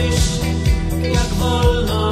dojść, jak wolno.